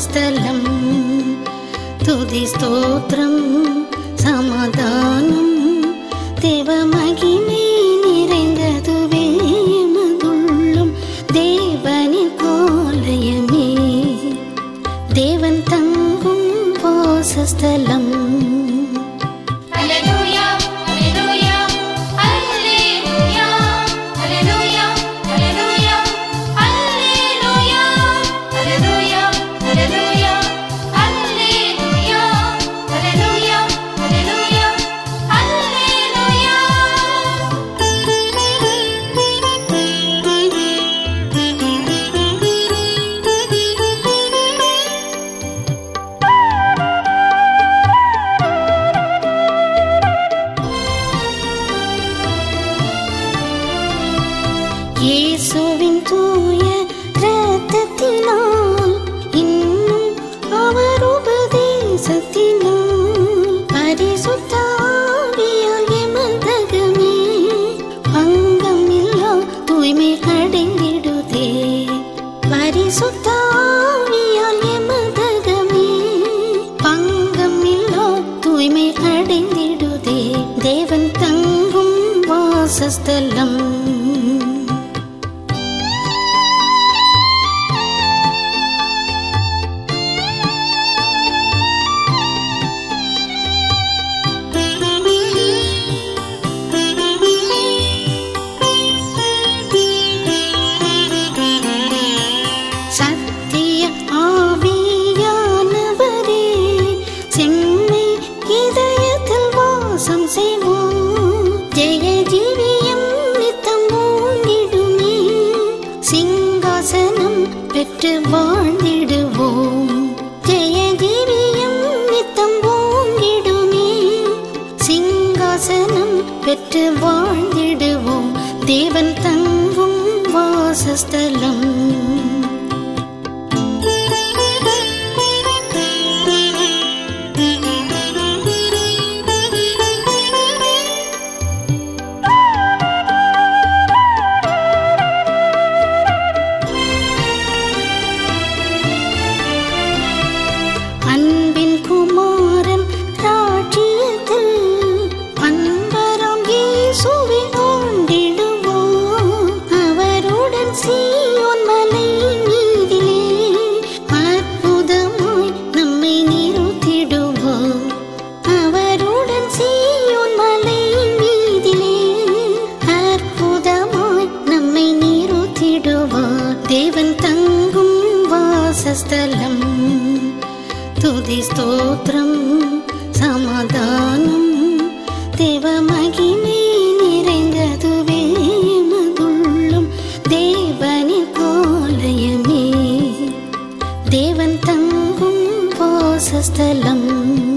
ஸ்தலம் துதி ஸ்தோத்திரம் சமாதானம் தேவ மகிமை நிறைந்ததுவே மதுள்ளும் தேவனின் கோலயமே தேவன் தங்கும் வாசஸ்தலம் பரிசுத்தாவியால் எமதகமே. பங்கம் இல்லோ தூய்மை அடைந்திடுதே. தேவன் தங்கும் வாசஸ்தலம். வாசம் ஜெய ஜீவியம் நித்தம் ஓங்கிடுமே சிங்காசனம் பெற்று வாழ்ந்திடுவோம். ஜெய ஜீவியம் நித்தம் ஓங்கிடுமே சிங்காசனம் பெற்று வாழ்ந்திடுவோம். தேவன் தங்கும் வாசஸ்தலம். தேவன் தங்கும் வாசஸ்தலம். துதி ஸ்தோத்திரம் சமாதானம். தேவ மகிமை நிறைந்ததுவே எமதுள்ளும். தேவனின் கோலயமே தேவன் தங்கும் வாசஸ்தலம்.